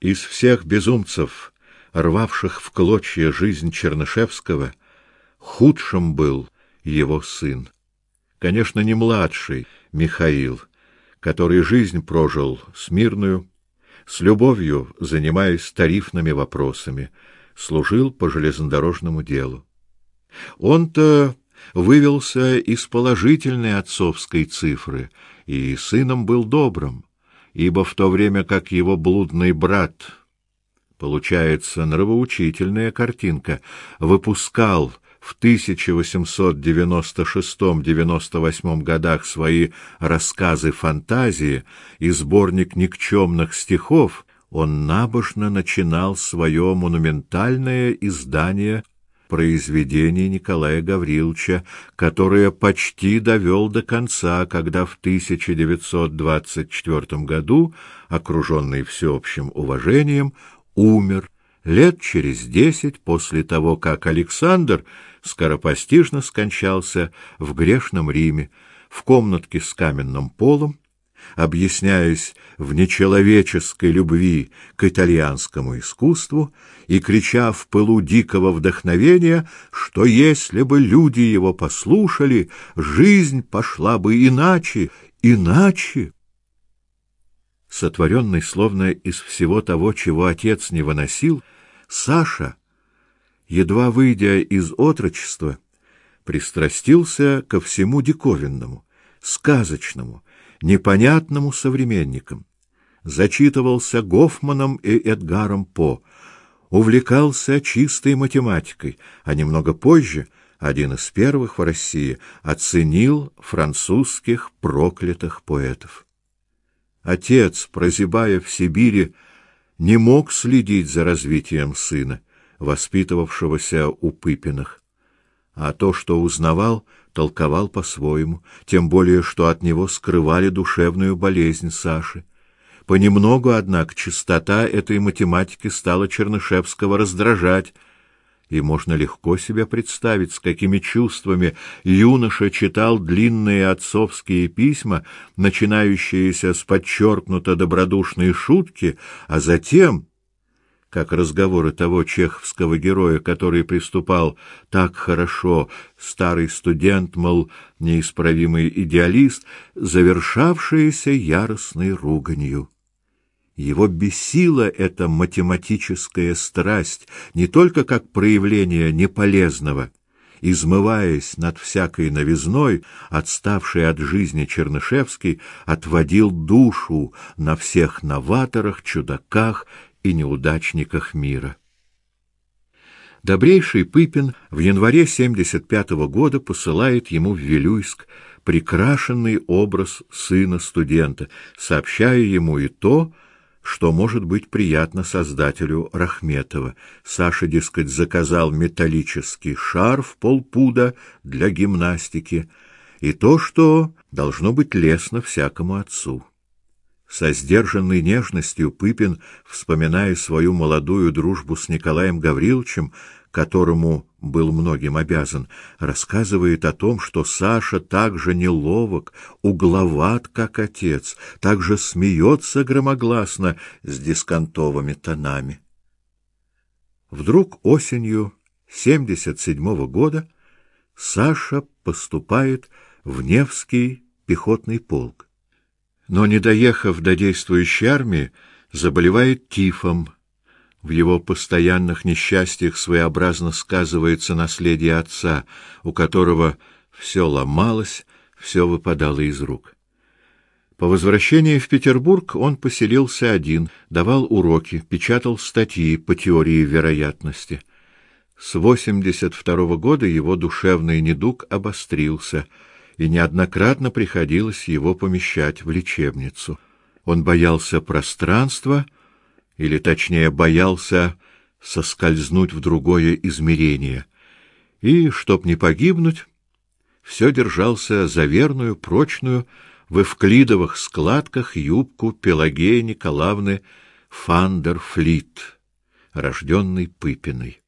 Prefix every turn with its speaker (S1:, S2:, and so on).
S1: Из всех безумцев, рвавших в клочья жизнь Чернышевского, худшим был его сын. Конечно, не младший Михаил, который жизнь прожил смирную, с любовью занимаясь тарифными вопросами, служил по железнодорожному делу. Он-то вывелся из положительной отцовской цифры и сыном был добрым, ибо в то время как его блудный брат, получается нравоучительная картинка, выпускал в 1896-98 годах свои рассказы-фантазии и сборник никчемных стихов, он набожно начинал свое монументальное издание произведений Николая Гавриловича, которое почти довел до конца, когда в 1924 году, окруженный всеобщим уважением, умер лет через десять после того, как Александр скоропостижно скончался в грешном Риме, в комнатке с каменным полом, объясняясь в нечеловеческой любви к итальянскому искусству и крича в пылу дикого вдохновения, что если бы люди его послушали, жизнь пошла бы иначе, иначе. Сотворенный словно из всего того, чего отец не выносил, Саша, едва выйдя из отрочества, пристрастился ко всему диковинному, сказочному, непонятному современникам, зачитывался Гофманом и Эдгаром По, увлекался чистой математикой, а немного позже один из первых в России оценил французских проклятых поэтов. Отец, прозябая в Сибири, не мог следить за развитием сына, воспитывавшегося у Пыпиных, а то, что узнавал, толковал по-своему, тем более что от него скрывали душевную болезнь Саши. Понемногу, однако, чистота этой математики стала Чернышевского раздражать, и можно легко себе представить, с какими чувствами юноша читал длинные отцовские письма, начинающиеся с подчеркнуто добродушной шутки, а затем как разговоры того чеховского героя, который приступал так хорошо, старый студент, мол, неисправимый идеалист, завершавшиеся яростной руганью. Его бесила эта математическая страсть не только как проявление неполезного, измываясь над всякой новизной, отставший от жизни Чернышевский отводил душу на всех новаторах, чудаках и неудачниках мира. Добрейший Пыпин в январе 75 -го года посылает ему в Вилюйск прикрашенный образ сына студента, сообщая ему и то, что может быть приятно создателю Рахметова. Саша, дескать, заказал металлический шар в полпуда для гимнастики, и то, что должно быть лестно всякому отцу. Со сдержанной нежностью Пыпин, вспоминая свою молодую дружбу с Николаем Гавриловичем, которому был многим обязан, рассказывает о том, что Саша так же неловок, угловат, как отец, так же смеется громогласно с дисконтовыми тонами. Вдруг осенью 77-го года Саша поступает в Невский пехотный полк но, не доехав до действующей армии, заболевает тифом. В его постоянных несчастьях своеобразно сказывается наследие отца, у которого все ломалось, все выпадало из рук. По возвращении в Петербург он поселился один, давал уроки, печатал статьи по теории вероятности. С 82 -го года его душевный недуг обострился — и неоднократно приходилось его помещать в лечебницу. Он боялся пространства, или точнее боялся соскользнуть в другое измерение. И, чтоб не погибнуть, все держался за верную, прочную, в эвклидовых складках юбку Пелагеи Николаевны Фандерфлит, рожденной Пыпиной.